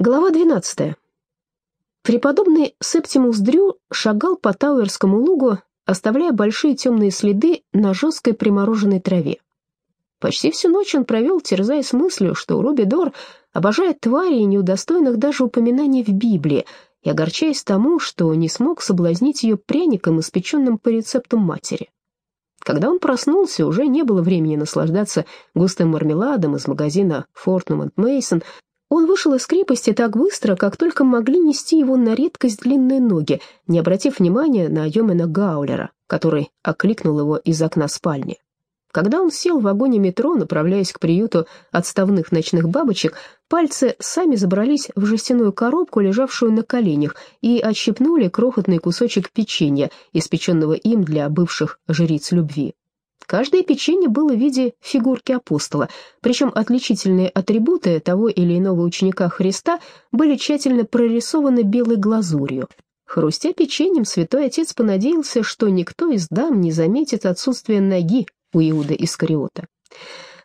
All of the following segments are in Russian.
Глава 12. Преподобный Септимус Дрю шагал по Тауэрскому лугу, оставляя большие темные следы на жесткой примороженной траве. Почти всю ночь он провел, терзаясь мыслью, что Руби Дор обожает тварей, неудостойных даже упоминаний в Библии, и огорчаясь тому, что не смог соблазнить ее пряником, испеченным по рецепту матери. Когда он проснулся, уже не было времени наслаждаться густым мармеладом из магазина Фортнум энд Мейсон, он вышел из крепости так быстро, как только могли нести его на редкость длинные ноги, не обратив внимания на Йомена Гаулера, который окликнул его из окна спальни. Когда он сел в вагоне метро, направляясь к приюту отставных ночных бабочек, пальцы сами забрались в жестяную коробку, лежавшую на коленях, и отщипнули крохотный кусочек печенья, испеченного им для бывших жриц любви. Каждое печенье было в виде фигурки апостола, причем отличительные атрибуты того или иного ученика Христа были тщательно прорисованы белой глазурью. Хрустя печеньем, святой отец понадеялся, что никто из дам не заметит отсутствие ноги у Иуда Искариота.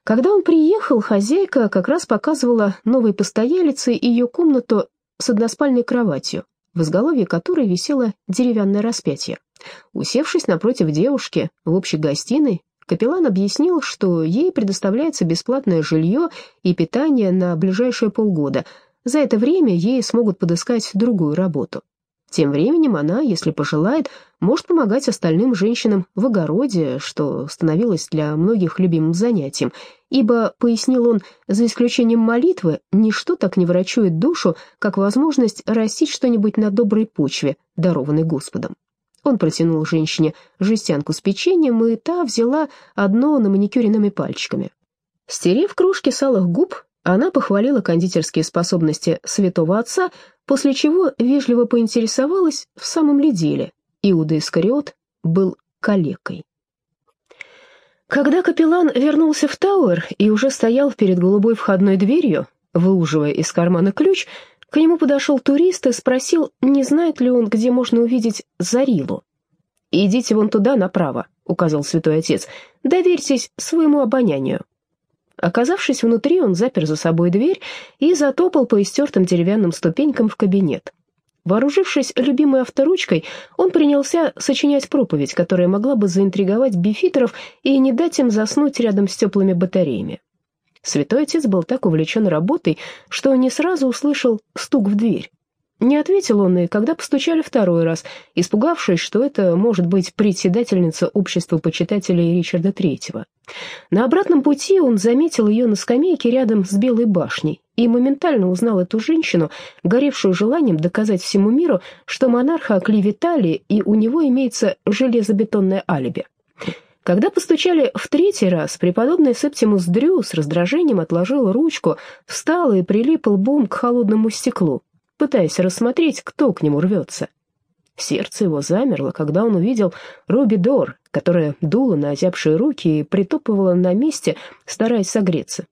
Когда он приехал, хозяйка как раз показывала новой постоялице ее комнату с односпальной кроватью, в изголовье которой висело деревянное распятие. Усевшись напротив девушки в общей гостиной, Капеллан объяснил, что ей предоставляется бесплатное жилье и питание на ближайшие полгода. За это время ей смогут подыскать другую работу. Тем временем она, если пожелает, может помогать остальным женщинам в огороде, что становилось для многих любимым занятием, ибо, пояснил он, за исключением молитвы, ничто так не врачует душу, как возможность растить что-нибудь на доброй почве, дарованной Господом. Он протянул женщине жестянку с печеньем, и та взяла одно на маникюренными пальчиками. Стерев кружки салых губ, она похвалила кондитерские способности святого отца, после чего вежливо поинтересовалась, в самом ли деле Иуда Искариот был калекой. Когда капеллан вернулся в Тауэр и уже стоял перед голубой входной дверью, выуживая из кармана ключ, к нему подошел турист и спросил, не знает ли он, где можно увидеть Зарилу. «Идите вон туда, направо», — указал святой отец. «Доверьтесь своему обонянию». Оказавшись внутри, он запер за собой дверь и затопал по истертым деревянным ступенькам в кабинет. Вооружившись любимой авторучкой, он принялся сочинять проповедь, которая могла бы заинтриговать бифитеров и не дать им заснуть рядом с теплыми батареями. Святой отец был так увлечен работой, что не сразу услышал стук в дверь. Не ответил он и когда постучали второй раз, испугавшись, что это может быть председательница общества почитателей Ричарда Третьего. На обратном пути он заметил ее на скамейке рядом с Белой башней и моментально узнал эту женщину, горевшую желанием доказать всему миру, что монарха оклеветали и у него имеется железобетонное алиби. Когда постучали в третий раз, преподобный Септимус Дрю с раздражением отложил ручку, встал и прилип лбом к холодному стеклу, пытаясь рассмотреть, кто к нему рвется. Сердце его замерло, когда он увидел Руби Дор, которая дула на озябшие руки и притопывала на месте, стараясь согреться.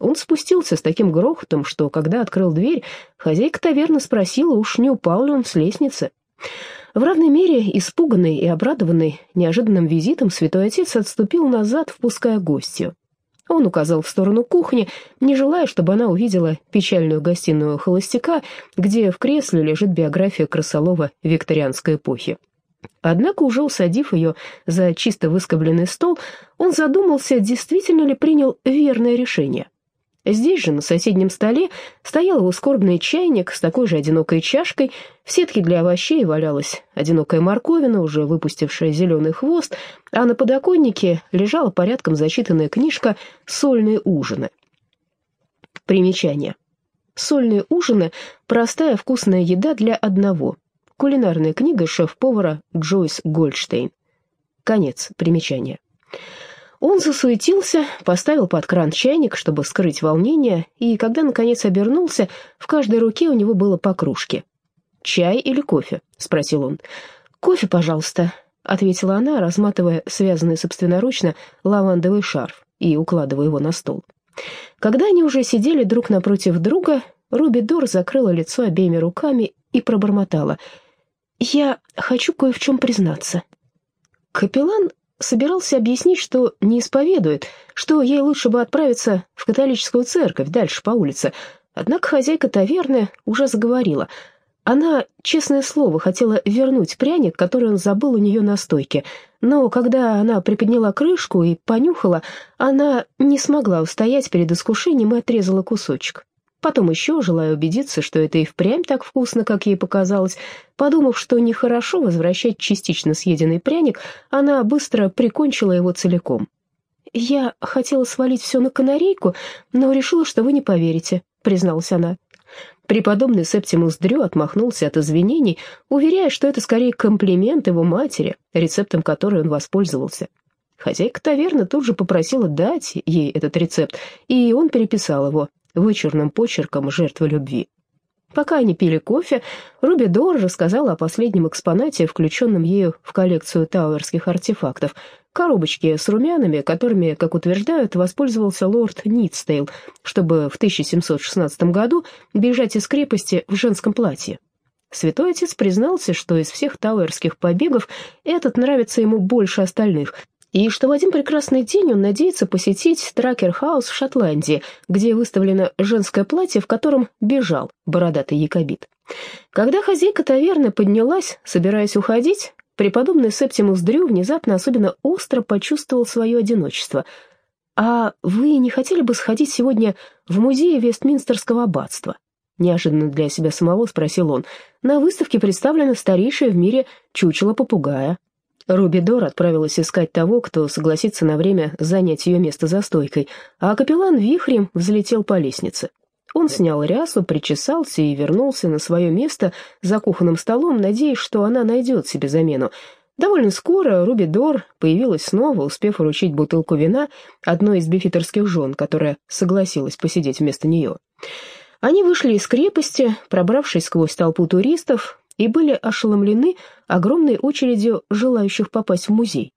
Он спустился с таким грохотом, что, когда открыл дверь, хозяйка таверны спросила, уж не упал ли он с лестницы. В равной мере испуганный и обрадованный неожиданным визитом святой отец отступил назад, впуская гостью. Он указал в сторону кухни, не желая, чтобы она увидела печальную гостиную холостяка, где в кресле лежит биография красолова викторианской эпохи. Однако, уже усадив ее за чисто выскобленный стол, он задумался, действительно ли принял верное решение. Здесь же, на соседнем столе, стоял его скорбный чайник с такой же одинокой чашкой, в сетке для овощей валялась одинокая морковина, уже выпустившая зеленый хвост, а на подоконнике лежала порядком зачитанная книжка «Сольные ужины». Примечание. «Сольные ужины» — простая вкусная еда для одного. Кулинарная книга шеф-повара Джойс Гольдштейн. Конец примечания. Он засуетился, поставил под кран чайник, чтобы скрыть волнение, и когда, наконец, обернулся, в каждой руке у него было по кружке. «Чай или кофе?» — спросил он. «Кофе, пожалуйста», — ответила она, разматывая связанный собственноручно лавандовый шарф и укладывая его на стол. Когда они уже сидели друг напротив друга, Руби Дор закрыла лицо обеими руками и пробормотала. «Я хочу кое в чем признаться». Капеллан собирался объяснить, что не исповедует, что ей лучше бы отправиться в католическую церковь дальше по улице, Однако хозяйка таверны уже заговорила. Она, честное слово, хотела вернуть пряник, который он забыл у нее на стойке, но когда она приподняла крышку и понюхала, она не смогла устоять перед искушением и отрезала кусочек. Потом еще, желая убедиться, что это и впрямь так вкусно, как ей показалось, подумав, что нехорошо возвращать частично съеденный пряник, она быстро прикончила его целиком. «Я хотела свалить все на канарейку, но решила, что вы не поверите», — призналась она. Преподобный Септимус Дрю отмахнулся от извинений, уверяя, что это скорее комплимент его матери, рецептом которой он воспользовался. Хозяйка таверны тут же попросила дать ей этот рецепт, и он переписал его, вычурным почерком жертвы любви. Пока они пили кофе, Руби Дор рассказала о последнем экспонате, включенном ею в коллекцию тауэрских артефактов, коробочке с румянами, которыми, как утверждают, воспользовался лорд Нитстейл, чтобы в 1716 году бежать из крепости в женском платье. Святой Отец признался, что из всех тауэрских побегов этот нравится ему больше остальных, и что в один прекрасный день он надеется посетить Тракуэр-хаус в Шотландии, где выставлено женское платье, в котором бежал бородатый якобит. Когда хозяйка таверны поднялась, собираясь уходить, преподобный Септимус Дрю внезапно особенно остро почувствовал свое одиночество. «А вы не хотели бы сходить сегодня в музей Вестминстерского аббатства?» Неожиданно для себя самого спросил он. «На выставке представлено старейшее в мире чучело попугая, Руби Дор отправилась искать того, кто согласится на время занять ее место за стойкой, а капеллан вихрем взлетел по лестнице. Он снял рясу, причесался и вернулся на свое место за кухонным столом, надеясь, что она найдет себе замену. Довольно скоро Руби Дор появилась снова, успев уручить бутылку вина одной из бифитерских жен, которая согласилась посидеть вместо нее. Они вышли из крепости, пробравшись сквозь толпу туристов, и были ошеломлены огромной очередью желающих попасть в музей.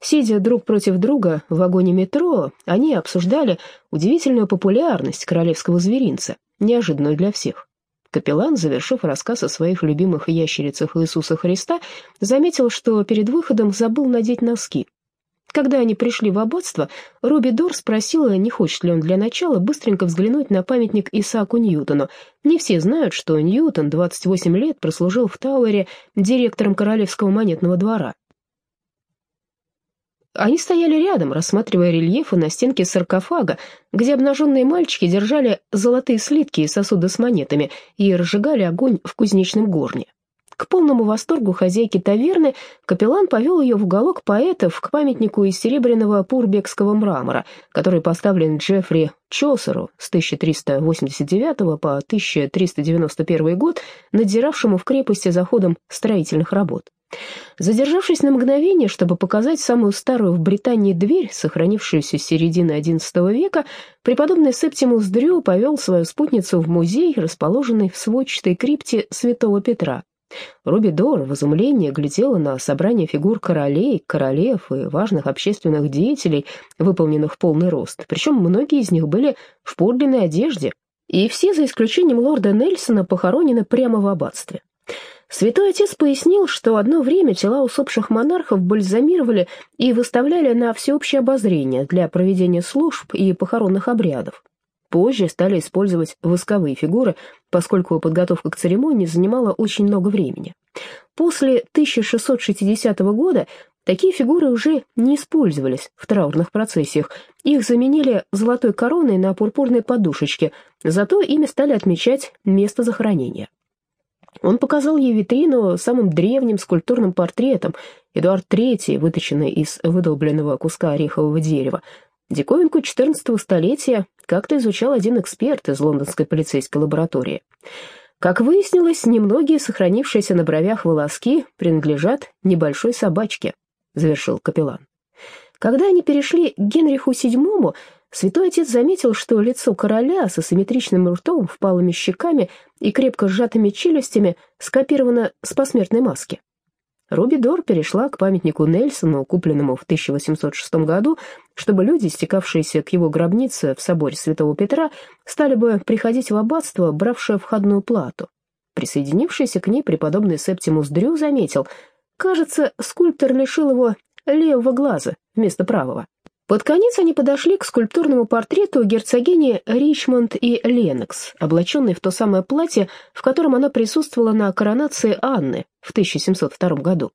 Сидя друг против друга в вагоне метро, они обсуждали удивительную популярность королевского зверинца, неожиданную для всех. Капеллан, завершив рассказ о своих любимых ящерицах Иисуса Христа, заметил, что перед выходом забыл надеть носки. Когда они пришли в аббатство, Робби Дор спросила, не хочет ли он для начала быстренько взглянуть на памятник Исааку Ньютону. Не все знают, что Ньютон 28 лет прослужил в Тауэре директором Королевского монетного двора. Они стояли рядом, рассматривая рельефы на стенке саркофага, где обнаженные мальчики держали золотые слитки и сосуды с монетами и разжигали огонь в кузнечном горне. К полному восторгу хозяйки таверны капеллан повел ее в уголок поэтов к памятнику из серебряного пурбекского мрамора, который поставлен Джеффри Чосеру с 1389 по 1391 год, надзиравшему в крепости за ходом строительных работ. Задержавшись на мгновение, чтобы показать самую старую в Британии дверь, сохранившуюся с середины XI века, преподобный Септимус Дрю повел свою спутницу в музей, расположенный в сводчатой крипте Святого Петра, Руби Дор в изумлении глядела на собрание фигур королей, королев и важных общественных деятелей, выполненных в полный рост, причем многие из них были в подлинной одежде, и все, за исключением лорда Нельсона, похоронены прямо в аббатстве. Святой Отец пояснил, что одно время тела усопших монархов бальзамировали и выставляли на всеобщее обозрение для проведения служб и похоронных обрядов. Позже стали использовать восковые фигуры, поскольку подготовка к церемонии занимала очень много времени. После 1660 года такие фигуры уже не использовались в траурных процессиях, их заменили золотой короной на пурпурной подушечке, зато ими стали отмечать место захоронения. Он показал ей витрину самым древним скульптурным портретом Эдуард III, выточенный из выдолбленного куска орехового дерева. Диковинку XIV столетия как-то изучал один эксперт из лондонской полицейской лаборатории. Как выяснилось, немногие сохранившиеся на бровях волоски принадлежат небольшой собачке, завершил капеллан. Когда они перешли к Генриху VII, святой отец заметил, что лицо короля со симметричным ртом, впалыми щеками и крепко сжатыми челюстями скопировано с посмертной маски. Руби Дор перешла к памятнику Нельсону, купленному в 1806 году, чтобы люди, стекавшиеся к его гробнице в соборе Святого Петра, стали бы приходить в аббатство, бравшее входную плату. Присоединившийся к ней преподобный Септимус Дрю заметил, кажется, скульптор лишил его левого глаза вместо правого. Под конец они подошли к скульптурному портрету герцогини Ричмонд и Ленокс, облаченной в то самое платье, в котором она присутствовала на коронации Анны в 1702 году.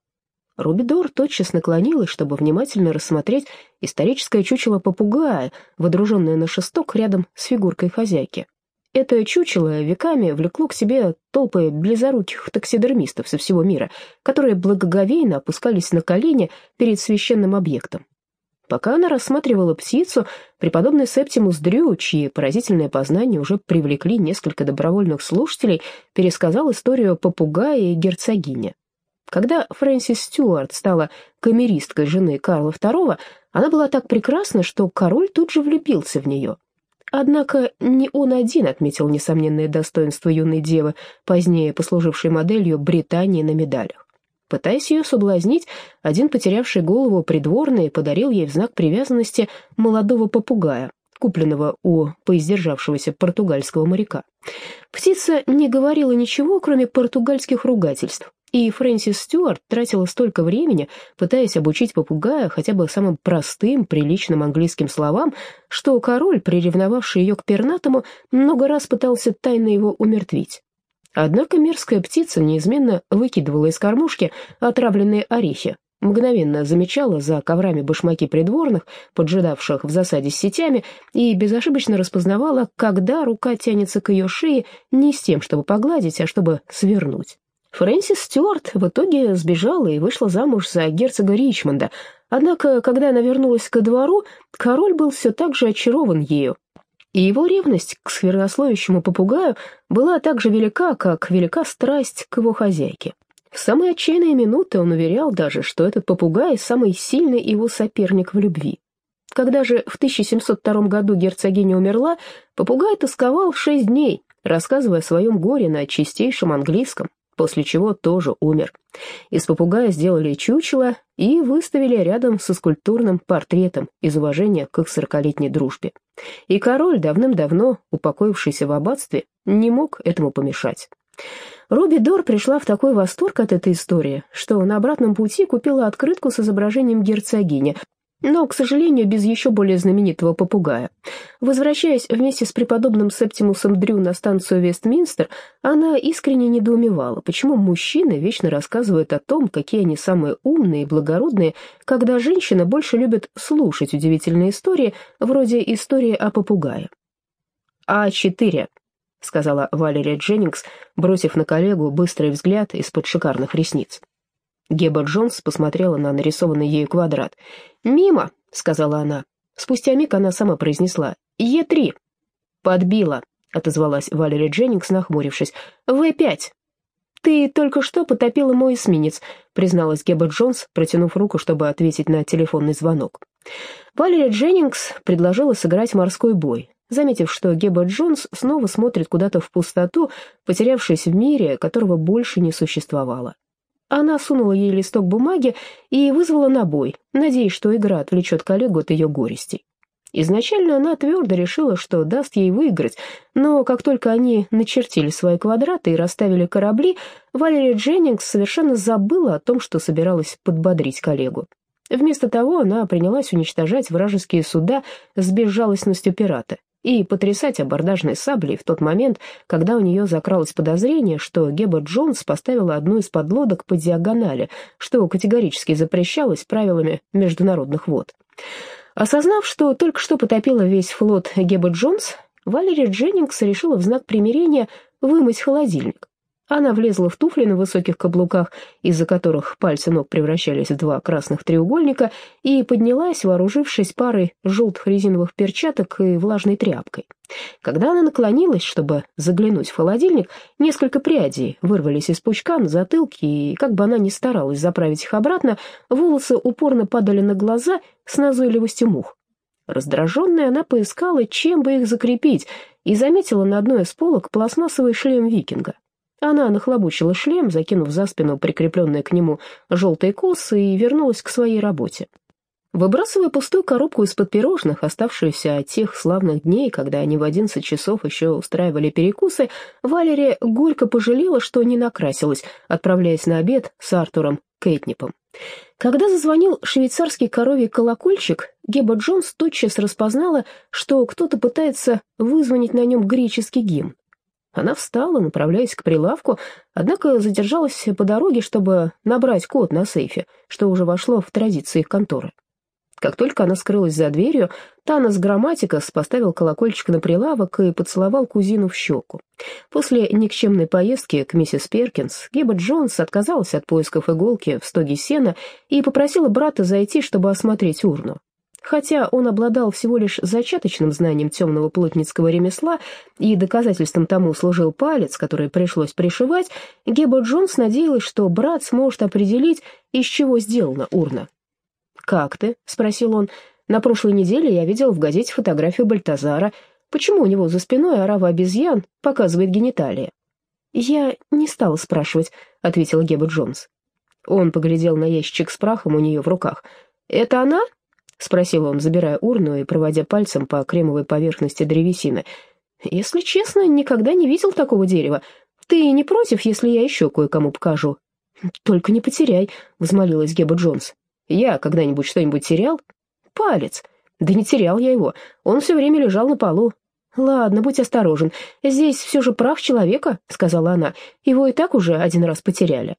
Рубидор тотчас наклонилась, чтобы внимательно рассмотреть историческое чучело попугая, водруженное на шесток рядом с фигуркой хозяйки. Это чучело веками влекло к себе толпы близоруких таксидермистов со всего мира, которые благоговейно опускались на колени перед священным объектом. Пока она рассматривала птицу, преподобный Септимус Дрю, чьи поразительные познания уже привлекли несколько добровольных слушателей, пересказал историю попугая и герцогини. Когда Фрэнсис Стюарт стала камеристкой жены Карла II, она была так прекрасна, что король тут же влюбился в нее. Однако не он один отметил несомненные достоинства юной девы, позднее послужившей моделью Британии на медалях. Пытаясь ее соблазнить, один потерявший голову придворный подарил ей в знак привязанности молодого попугая, купленного у поиздержавшегося португальского моряка. Птица не говорила ничего, кроме португальских ругательств, и Фрэнсис Стюарт тратила столько времени, пытаясь обучить попугая хотя бы самым простым, приличным английским словам, что король, приревновавший ее к пернатому, много раз пытался тайно его умертвить. Однако мерзкая птица неизменно выкидывала из кормушки отравленные орехи, мгновенно замечала за коврами башмаки придворных, поджидавших в засаде с сетями, и безошибочно распознавала, когда рука тянется к ее шее не с тем, чтобы погладить, а чтобы свернуть. Фрэнсис Стюарт в итоге сбежала и вышла замуж за герцога Ричмонда, однако, когда она вернулась ко двору, король был все так же очарован ею, и его ревность к сквернословящему попугаю была так же велика, как велика страсть к его хозяйке. В самые отчаянные минуты он уверял даже, что этот попугай – самый сильный его соперник в любви. Когда же в 1702 году герцогиня умерла, попугай тосковал шесть дней, рассказывая о своем горе на чистейшем английском, после чего тоже умер. Из попугая сделали чучело и выставили рядом со скульптурным портретом из уважения к их сорокалетней дружбе. И король, давным-давно упокоившийся в аббатстве, не мог этому помешать. Робби Дор пришла в такой восторг от этой истории, что на обратном пути купила открытку с изображением герцогини, но, к сожалению, без еще более знаменитого попугая. Возвращаясь вместе с преподобным Септимусом Дрю на станцию Вестминстер, она искренне недоумевала, почему мужчины вечно рассказывают о том, какие они самые умные и благородные, когда женщины больше любят слушать удивительные истории, вроде истории о попугае. «А4», — сказала Валерия Дженнингс, бросив на коллегу быстрый взгляд из-под шикарных ресниц. Геба Джонс посмотрела на нарисованный ею квадрат. «Мимо», — сказала она. Спустя миг она сама произнесла. «Е3». «Подбила», — отозвалась Валерия Дженнингс, нахмурившись. «В5». «Ты только что потопила мой эсминец», — призналась Геба Джонс, протянув руку, чтобы ответить на телефонный звонок. Валерия Дженнингс предложила сыграть морской бой, заметив, что Геба Джонс снова смотрит куда-то в пустоту, потерявшись в мире, которого больше не существовало. Она сунула ей листок бумаги и вызвала на бой, надеясь, что игра отвлечет коллегу от ее горестей. Изначально она твердо решила, что даст ей выиграть, но как только они начертили свои квадраты и расставили корабли, Валерия Дженнингс совершенно забыла о том, что собиралась подбодрить коллегу. Вместо того она принялась уничтожать вражеские суда с безжалостностью пирата и потрясать абордажной саблей в тот момент, когда у нее закралось подозрение, что Геба Джонс поставила одну из подлодок по диагонали, что категорически запрещалось правилами международных вод. Осознав, что только что потопила весь флот Геба Джонс, Валерия Дженнингс решила в знак примирения вымыть холодильник. Она влезла в туфли на высоких каблуках, из-за которых пальцы ног превращались в два красных треугольника, и поднялась, вооружившись парой желтых резиновых перчаток и влажной тряпкой. Когда она наклонилась, чтобы заглянуть в холодильник, несколько прядей вырвались из пучка на затылке, и, как бы она ни старалась заправить их обратно, волосы упорно падали на глаза с назойливостью мух. Раздраженная, она поискала, чем бы их закрепить, и заметила на одной из полок пластмассовый шлем викинга. Она нахлобучила шлем, закинув за спину прикрепленные к нему желтые косы, и вернулась к своей работе. Выбрасывая пустую коробку из-под пирожных, оставшуюся от тех славных дней, когда они в одиннадцать часов еще устраивали перекусы, Валерия горько пожалела, что не накрасилась, отправляясь на обед с Артуром Кэтнипом. Когда зазвонил швейцарский коровий колокольчик, Геба Джонс тотчас распознала, что кто-то пытается вызвонить на нем греческий гимн. Она встала, направляясь к прилавку, однако задержалась по дороге, чтобы набрать код на сейфе, что уже вошло в традиции конторы. Как только она скрылась за дверью, Танос Грамматикас поставил колокольчик на прилавок и поцеловал кузину в щеку. После никчемной поездки к миссис Перкинс Геба Джонс отказалась от поисков иголки в стоге сена и попросила брата зайти, чтобы осмотреть урну. Хотя он обладал всего лишь зачаточным знанием темного плотницкого ремесла и доказательством тому служил палец, который пришлось пришивать, Геба Джонс надеялась, что брат сможет определить, из чего сделана урна. «Как ты?» — спросил он. «На прошлой неделе я видел в газете фотографию Бальтазара. Почему у него за спиной орава обезьян показывает гениталии?» «Я не стала спрашивать», — ответила Геба Джонс. Он поглядел на ящичек с прахом у нее в руках. «Это она?» — спросил он, забирая урну и проводя пальцем по кремовой поверхности древесины. «Если честно, никогда не видел такого дерева. Ты не против, если я еще кое-кому покажу?» «Только не потеряй», — взмолилась Геба Джонс. «Я когда-нибудь что-нибудь терял?» «Палец». «Да не терял я его. Он все время лежал на полу». «Ладно, будь осторожен. Здесь все же прах человека», — сказала она. «Его и так уже один раз потеряли».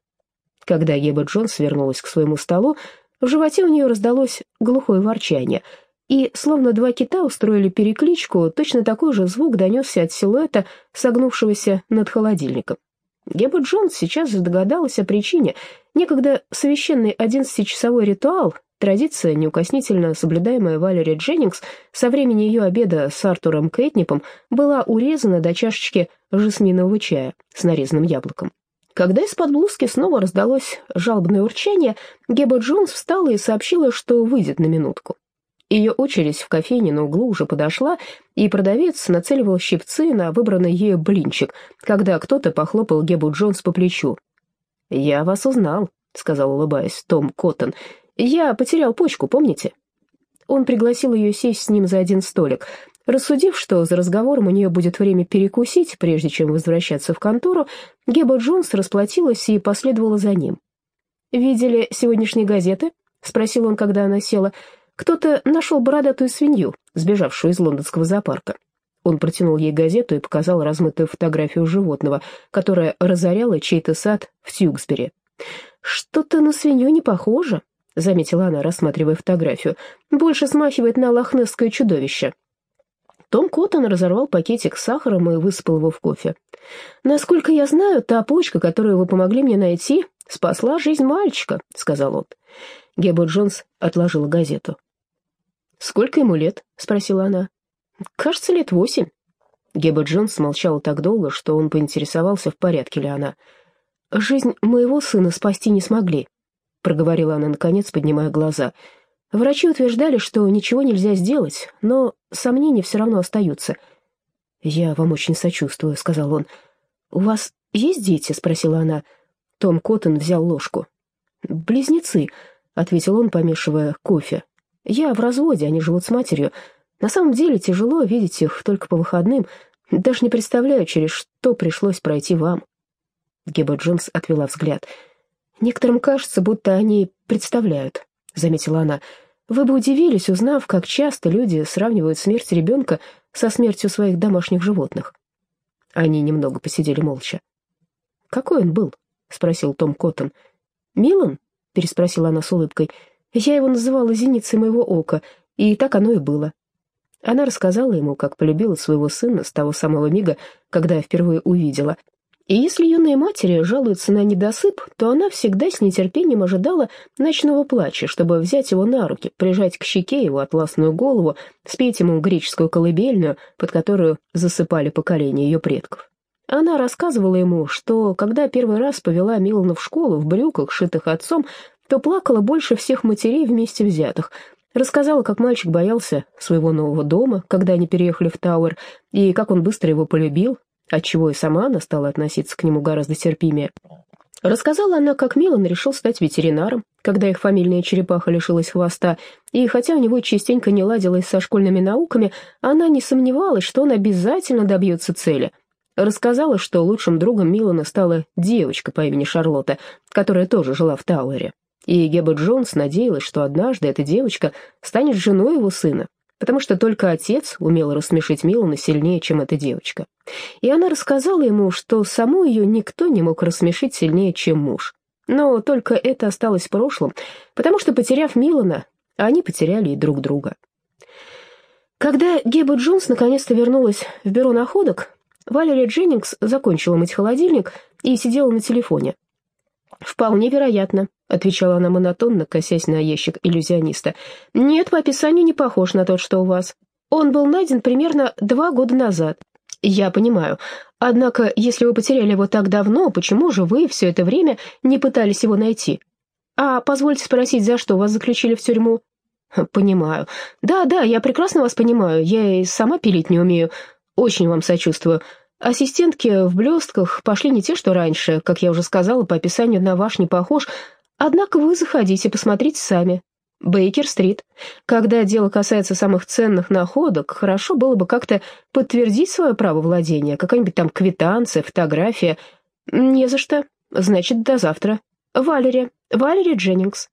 Когда Геба Джонс вернулась к своему столу, в животе у нее раздалось глухое ворчание, и, словно два кита устроили перекличку, точно такой же звук донесся от силуэта, согнувшегося над холодильником. Геба Джонс сейчас же догадалась о причине. Некогда священный одиннадцатичасовой ритуал, традиция, неукоснительно соблюдаемая Валери Дженнингс со времени ее обеда с Артуром Кэтнипом, была урезана до чашечки жасминового чая с нарезанным яблоком. Когда из-под блузки снова раздалось жалобное урчание, Геба Джонс встала и сообщила, что выйдет на минутку. Ее очередь в кофейне на углу уже подошла, и продавец нацеливал щипцы на выбранный ею блинчик, когда кто-то похлопал Гебу Джонс по плечу. «Я вас узнал», — сказал, улыбаясь, Том Коттон. «Я потерял почку, помните?» Он пригласил ее сесть с ним за один столик — Рассудив, что за разговором у нее будет время перекусить, прежде чем возвращаться в контору, Геба Джонс расплатилась и последовала за ним. «Видели сегодняшние газеты?» — спросил он, когда она села. «Кто-то нашел бородатую свинью, сбежавшую из лондонского зоопарка». Он протянул ей газету и показал размытую фотографию животного, которое разоряло чей-то сад в Тьюксбери. «Что-то на свинью не похоже», — заметила она, рассматривая фотографию. «Больше смахивает на лохнесское чудовище». Том Коттон разорвал пакетик с сахаром и высыпал его в кофе. «Насколько я знаю, та почка, которую вы помогли мне найти, спасла жизнь мальчика», — сказал он. Геба Джонс отложила газету. «Сколько ему лет?» — спросила она. «Кажется, лет восемь». Геба Джонс молчала так долго, что он поинтересовался, в порядке ли она. «Жизнь моего сына спасти не смогли», — проговорила она, наконец, поднимая глаза. «Врачи утверждали, что ничего нельзя сделать, но сомнения все равно остаются. «Я вам очень сочувствую», — сказал он. «У вас есть дети?» — спросила она. Том Коттон взял ложку. «Близнецы», — ответил он, помешивая кофе. «Я в разводе, они живут с матерью. На самом деле тяжело видеть их только по выходным. Даже не представляю, через что пришлось пройти вам». Геба Джонс отвела взгляд. «Некоторым кажется, будто они представляют», — заметила она. Вы бы удивились, узнав, как часто люди сравнивают смерть ребенка со смертью своих домашних животных. Они немного посидели молча. «Какой он был?» — спросил Том Коттон. «Милан?» — переспросила она с улыбкой. «Я его называла зеницей моего ока, и так оно и было». Она рассказала ему, как полюбила своего сына с того самого мига, когда впервые увидела — и если юные матери жалуются на недосып, то она всегда с нетерпением ожидала ночного плача, чтобы взять его на руки, прижать к щеке его атласную голову, спеть ему греческую колыбельную, под которую засыпали поколения ее предков. Она рассказывала ему, что когда первый раз повела Милану в школу в брюках, шитых отцом, то плакала больше всех матерей вместе взятых. Рассказала, как мальчик боялся своего нового дома, когда они переехали в Тауэр, и как он быстро его полюбил, отчего и сама она стала относиться к нему гораздо терпимее. Рассказала она, как Милан решил стать ветеринаром, когда их фамильная черепаха лишилась хвоста, и хотя у него частенько не ладилось со школьными науками, она не сомневалась, что он обязательно добьется цели. Рассказала, что лучшим другом Милана стала девочка по имени Шарлотта, которая тоже жила в Тауэре. И Геба Джонс надеялась, что однажды эта девочка станет женой его сына, потому что только отец умел рассмешить Милана сильнее, чем эта девочка. И она рассказала ему, что саму ее никто не мог рассмешить сильнее, чем муж. Но только это осталось в прошлом, потому что, потеряв Милана, они потеряли и друг друга. Когда Геба Джонс наконец-то вернулась в бюро находок, Валерия Дженнингс закончила мыть холодильник и сидела на телефоне. «Вполне вероятно», — отвечала она монотонно, косясь на ящик иллюзиониста. «Нет, по описанию не похож на тот, что у вас. Он был найден примерно два года назад. Я понимаю. Однако, если вы потеряли его так давно, почему же вы все это время не пытались его найти? А позвольте спросить, за что вас заключили в тюрьму?» «Понимаю. Да-да, я прекрасно вас понимаю. Я и сама пилить не умею. Очень вам сочувствую. Ассистентки в блестках пошли не те, что раньше, как я уже сказала, по описанию на ваш не похож. Однако вы заходите, посмотрите сами. Бейкер-стрит. Когда дело касается самых ценных находок, хорошо было бы как-то подтвердить свое право владения, какая-нибудь там квитанция, фотография. Не за что. Значит, до завтра. Валерия. Валерия Дженнингс.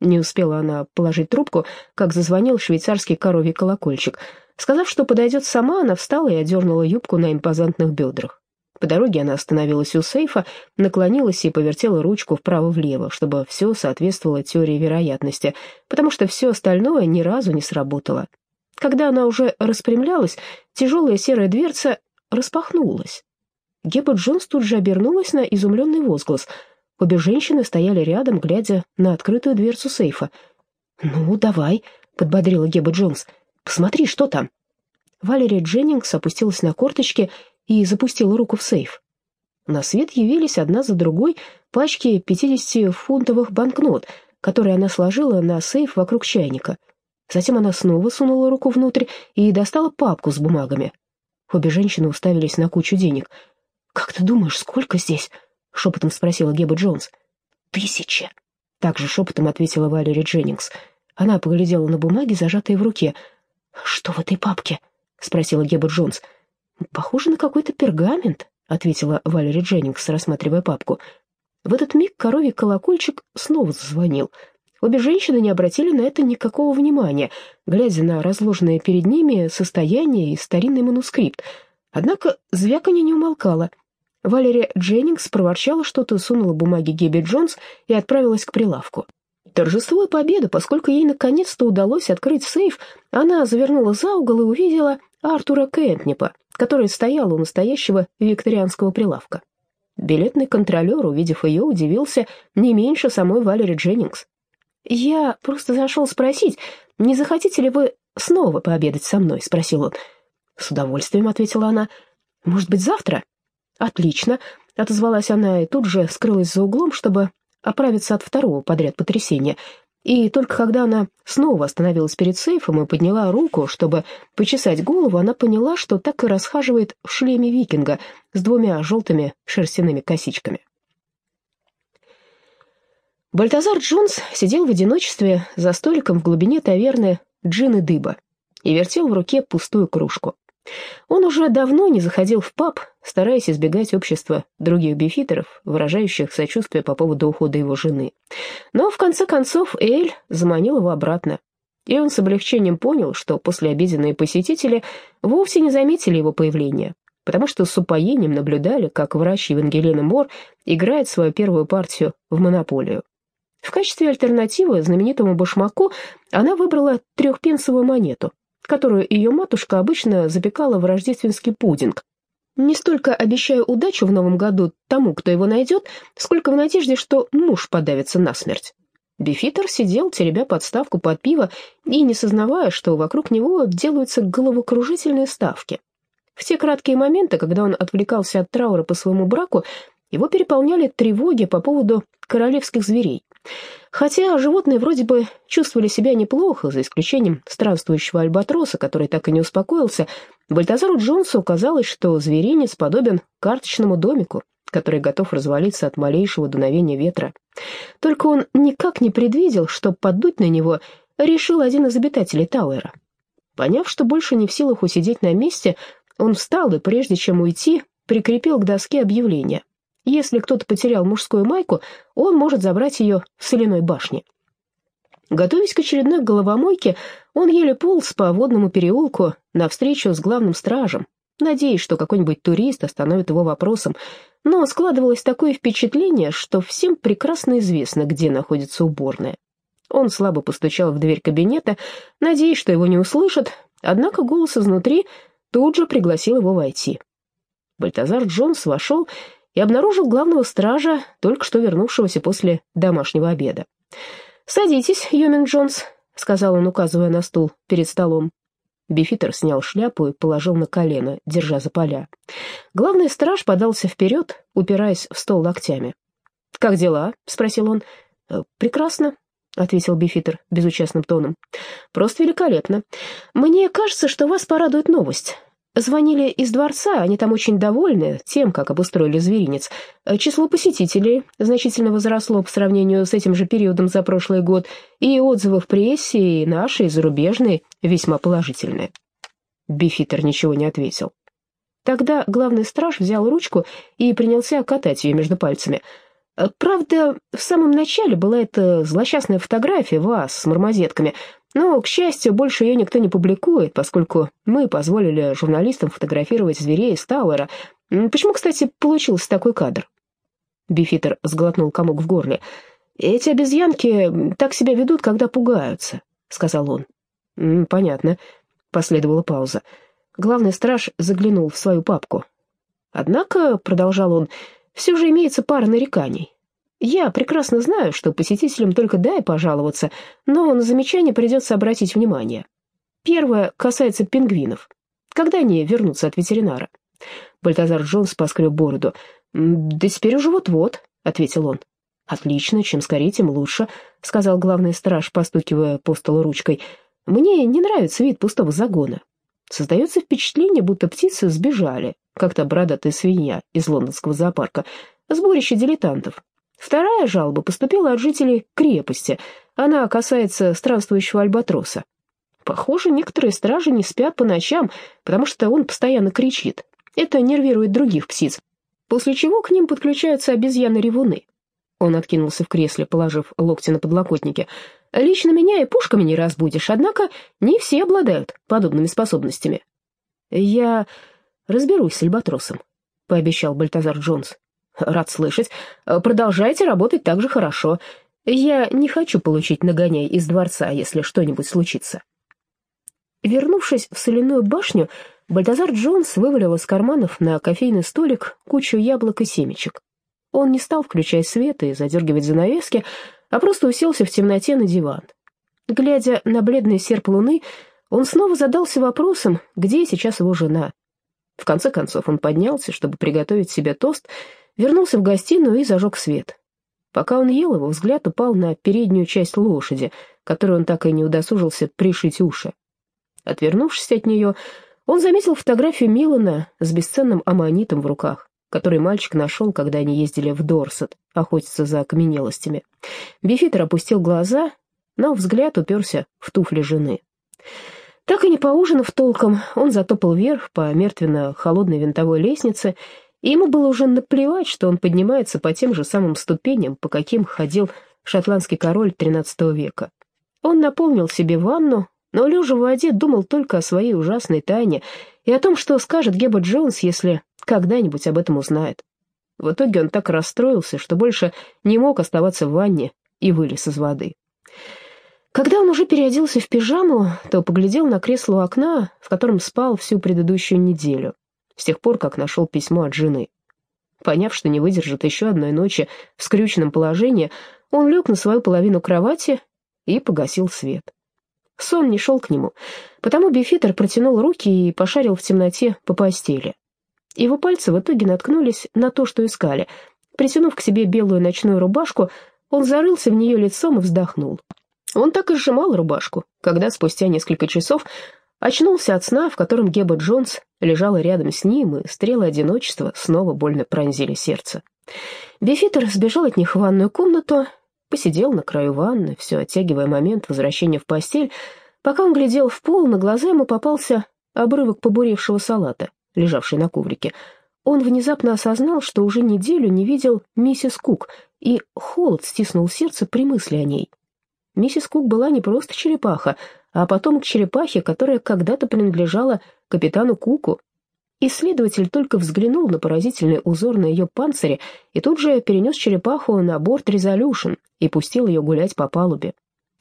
Не успела она положить трубку, как зазвонил швейцарский коровий колокольчик. Сказав, что подойдет сама, она встала и одернула юбку на импозантных бедрах. По дороге она остановилась у сейфа, наклонилась и повертела ручку вправо-влево, чтобы все соответствовало теории вероятности, потому что все остальное ни разу не сработало. Когда она уже распрямлялась, тяжелая серая дверца распахнулась. Геба Джонс тут же обернулась на изумленный возглас — Обе женщины стояли рядом, глядя на открытую дверцу сейфа. «Ну, давай», — подбодрила Геба Джонс. «Посмотри, что там». Валерия Дженнингс опустилась на корточки и запустила руку в сейф. На свет явились одна за другой пачки 50-фунтовых банкнот, которые она сложила на сейф вокруг чайника. Затем она снова сунула руку внутрь и достала папку с бумагами. Обе женщины уставились на кучу денег. «Как ты думаешь, сколько здесь?» — шепотом спросила Геба Джонс. «Тысяча!» — также шепотом ответила Валерия Дженнингс. Она поглядела на бумаги, зажатые в руке. «Что в этой папке?» — спросила Геба Джонс. «Похоже на какой-то пергамент», — ответила Валерия Дженнингс, рассматривая папку. В этот миг коровий колокольчик снова зазвонил. Обе женщины не обратили на это никакого внимания, глядя на разложенное перед ними состояние и старинный манускрипт. Однако звяканье не умолкало — Валерия Дженнингс проворчала что-то, сунула бумаги Геби Джонс и отправилась к прилавку. Торжествуя победу, поскольку ей наконец-то удалось открыть сейф, она завернула за угол и увидела Артура Кентнипа, который стоял у настоящего викторианского прилавка. Билетный контролер, увидев ее, удивился не меньше самой Валери Дженнингс. «Я просто зашел спросить, не захотите ли вы снова пообедать со мной?» — спросил он. «С удовольствием», — ответила она. «Может быть, завтра?» «Отлично», — отозвалась она и тут же скрылась за углом, чтобы оправиться от второго подряд потрясения. И только когда она снова остановилась перед сейфом и подняла руку, чтобы почесать голову, она поняла, что так и расхаживает в шлеме викинга с двумя желтыми шерстяными косичками. Бальтазар Джонс сидел в одиночестве за столиком в глубине таверны «Джин и дыба» и вертел в руке пустую кружку. Он уже давно не заходил в паб, стараясь избегать общества других бифитеров, выражающих сочувствие по поводу ухода его жены. Но, в конце концов, Эль заманил его обратно. И он с облегчением понял, что послеобеденные посетители вовсе не заметили его появления, потому что с упоением наблюдали, как врач Евангелина Мор играет свою первую партию в монополию. В качестве альтернативы знаменитому башмаку она выбрала трехпенсовую монету, которую ее матушка обычно запекала в рождественский пудинг. Не столько обещая удачу в новом году тому, кто его найдет, сколько в надежде, что муж подавится насмерть. Бифитер сидел, теребя подставку под пиво и не сознавая, что вокруг него делаются головокружительные ставки. В те краткие моменты, когда он отвлекался от траура по своему браку, его переполняли тревоги по поводу королевских зверей. Хотя животные вроде бы чувствовали себя неплохо, за исключением странствующего альбатроса, который так и не успокоился, Бальтазару Джонсу казалось, что зверинец подобен карточному домику, который готов развалиться от малейшего дуновения ветра. Только он никак не предвидел, что поддуть на него решил один из обитателей Тауэра. Поняв, что больше не в силах усидеть на месте, он встал и, прежде чем уйти, прикрепил к доске объявление. Если кто-то потерял мужскую майку, он может забрать ее в соляной башне. Готовясь к очередной головомойке, он еле полз по водному переулку навстречу с главным стражем, надеясь, что какой-нибудь турист остановит его вопросом, но складывалось такое впечатление, что всем прекрасно известно, где находится уборная. Он слабо постучал в дверь кабинета, надеясь, что его не услышат, однако голос изнутри тут же пригласил его войти. Бальтазар Джонс вошел и обнаружил главного стража, только что вернувшегося после домашнего обеда. «Садитесь, Юмин Джонс», — сказал он, указывая на стул перед столом. Бифитер снял шляпу и положил на колено, держа за поля. Главный страж подался вперед, упираясь в стол локтями. «Как дела?» — спросил он. «Э, «Прекрасно», — ответил Бифитер безучастным тоном. «Просто великолепно. Мне кажется, что вас порадует новость. Звонили из дворца, они там очень довольны тем, как обустроили зверинец. Число посетителей значительно возросло по сравнению с этим же периодом за прошлый год, и отзывы в прессе, и наши, и зарубежные, весьма положительные. Бифитер ничего не ответил. Тогда главный страж взял ручку и принялся катать ее между пальцами. Правда, в самом начале была эта злосчастная фотография вас с мармозетками — но, к счастью, больше ее никто не публикует, поскольку мы позволили журналистам фотографировать зверей из Тауэра. Почему, кстати, получился такой кадр?» Бифитер сглотнул комок в горле. «Эти обезьянки так себя ведут, когда пугаются», — сказал он. «Понятно», — последовала пауза. Главный страж заглянул в свою папку. «Однако», — продолжал он, — «все же имеется пара нареканий. Я прекрасно знаю, что посетителям только дай пожаловаться, но на замечание придется обратить внимание. Первое касается пингвинов. Когда они вернутся от ветеринара? Бальтазар Джонс поскреб бороду. «Да теперь уже вот-вот», — ответил он. «Отлично, чем скорее, тем лучше», — сказал главный страж, постукивая по столу ручкой. «Мне не нравится вид пустого загона. Создается впечатление, будто птицы сбежали, как то бородатая свинья из лондонского зоопарка. Сборище дилетантов. Вторая жалоба поступила от жителей крепости. Она касается странствующего альбатроса. Похоже, некоторые стражи не спят по ночам, потому что он постоянно кричит. Это нервирует других птиц. После чего к ним подключаются обезьяны-ревуны. Он откинулся в кресле, положив локти на подлокотники. «Лично меня и пушками не разбудишь, однако не все обладают подобными способностями». «Я разберусь с альбатросом», — пообещал Бальтазар Джонс. Рад слышать. Продолжайте работать так же хорошо. Я не хочу получить нагоняй из дворца, если что-нибудь случится. Вернувшись в соляную башню, Бальтазар Джонс вывалил из карманов на кофейный столик кучу яблок и семечек. Он не стал включать свет и задергивать занавески, а просто уселся в темноте на диван. Глядя на бледный серп луны, он снова задался вопросом, где сейчас его жена. В конце концов он поднялся, чтобы приготовить себе тост, вернулся в гостиную и зажег свет. Пока он ел, его взгляд упал на переднюю часть лошади, которую он так и не удосужился пришить уши. Отвернувшись от нее, он заметил фотографию Милана с бесценным аммонитом в руках, который мальчик нашел, когда они ездили в Дорсет охотиться за окаменелостями. Бифитер опустил глаза, но взгляд уперся в туфли жены. Так и не поужинав толком, он затопал вверх по мертвенно-холодной винтовой лестнице и ему было уже наплевать, что он поднимается по тем же самым ступеням, по каким ходил шотландский король XIII века. Он наполнил себе ванну, но, лежа в воде, думал только о своей ужасной тайне и о том, что скажет Геба Джонс, если когда-нибудь об этом узнает. В итоге он так расстроился, что больше не мог оставаться в ванне и вылез из воды. Когда он уже переоделся в пижаму, то поглядел на кресло у окна, в котором спал всю предыдущую неделю с тех пор, как нашел письмо от жены. Поняв, что не выдержит еще одной ночи в скрюченном положении, он лег на свою половину кровати и погасил свет. Сон не шел к нему, потому Бифитер протянул руки и пошарил в темноте по постели. Его пальцы в итоге наткнулись на то, что искали. Притянув к себе белую ночную рубашку, он зарылся в нее лицом и вздохнул. Он так и сжимал рубашку, когда спустя несколько часов Очнулся от сна, в котором Геба Джонс лежала рядом с ним, и стрелы одиночества снова больно пронзили сердце. Бифитер сбежал от них в ванную комнату, посидел на краю ванны, все оттягивая момент возвращения в постель. Пока он глядел в пол, на глаза ему попался обрывок побуревшего салата, лежавший на коврике. он внезапно осознал, что уже неделю не видел миссис Кук, и холод стиснул сердце при мысли о ней. Миссис Кук была не просто черепаха, а потом к черепахе, которая когда-то принадлежала капитану Куку. Исследователь только взглянул на поразительный узор на ее панцире и тут же перенес черепаху на борт «Резолюшн» и пустил ее гулять по палубе.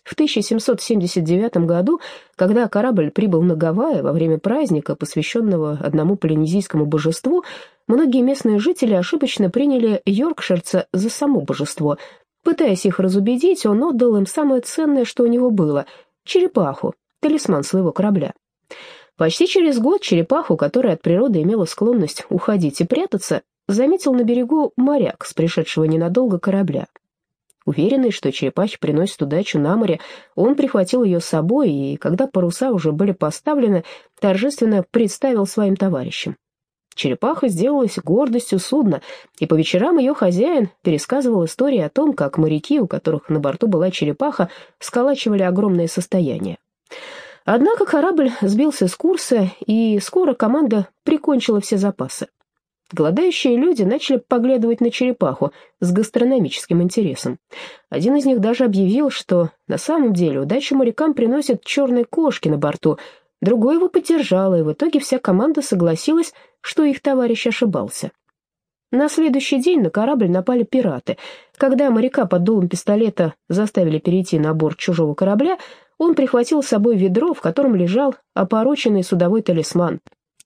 В 1779 году, когда корабль прибыл на Гавайи во время праздника, посвященного одному полинезийскому божеству, многие местные жители ошибочно приняли Йоркширца за само божество. Пытаясь их разубедить, он отдал им самое ценное, что у него было — черепаху, талисман своего корабля. Почти через год черепаху, которая от природы имела склонность уходить и прятаться, заметил на берегу моряк с пришедшего ненадолго корабля. Уверенный, что черепахи приносят удачу на море, он прихватил ее с собой, и когда паруса уже были поставлены, торжественно представил своим товарищам. Черепаха сделалась гордостью судна, и по вечерам ее хозяин пересказывал истории о том, как моряки, у которых на борту была черепаха, сколачивали огромные состояния. Однако корабль сбился с курса, и скоро команда прикончила все запасы. Голодающие люди начали поглядывать на черепаху с гастрономическим интересом. Один из них даже объявил, что на самом деле удачу морякам приносят черные кошки на борту. Другой его поддержал, и в итоге вся команда согласилась, что их товарищ ошибался. На следующий день на корабль напали пираты. Когда моряка под дулом пистолета заставили перейти на борт чужого корабля, он прихватил с собой ведро, в котором лежал опороченный судовой талисман.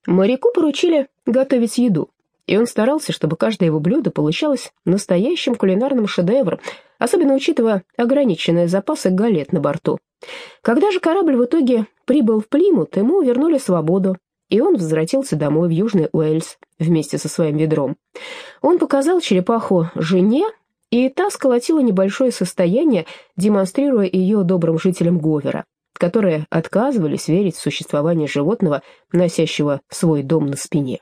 Моряку поручили готовить еду и он старался, чтобы каждое его блюдо получалось настоящим кулинарным шедевром, особенно учитывая ограниченные запасы галет на борту. Когда же корабль в итоге прибыл в Плимут, ему вернули свободу, и он возвратился домой в Южный Уэльс вместе со своим ведром. Он показал черепаху жене, и та сколотила небольшое состояние, демонстрируя ее добрым жителям Говера, которые отказывались верить в существование животного, носящего свой дом на спине.